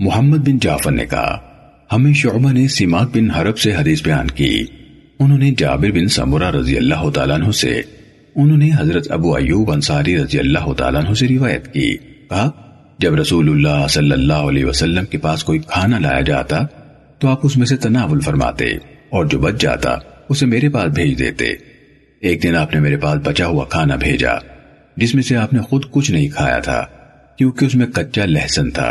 मोहम्मद बिन जाफ़र ने कहा, हमें शोबा ने सिमाक बिन हरब से हदीस बयान की। उन्होंने जाबिर बिन समूरा रज़ी अल्लाह तु से, उन्होंने हज़रत अबू अयूब अंसारी रज़ी अल्लाह तु से रिवायत की। कहा, जब रसूलुल्लाह सल्लल्लाहु अलैहि वसल्लम के पास कोई खाना लाया जाता तो आप उसमें से तनावुल फरमाते और जो बच जाता, उसे मेरे पास भेज देते। एक दिन आपने मेरे पास बचा हुआ खाना भेजा, जिसमें से आपने खुद कुछ नहीं खाया था, क्योंकि उसमें कच्चा लहसन था।